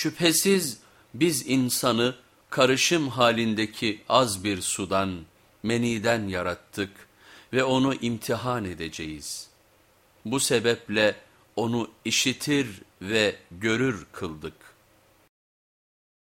Şüphesiz biz insanı karışım halindeki az bir sudan, meniden yarattık ve onu imtihan edeceğiz. Bu sebeple onu işitir ve görür kıldık.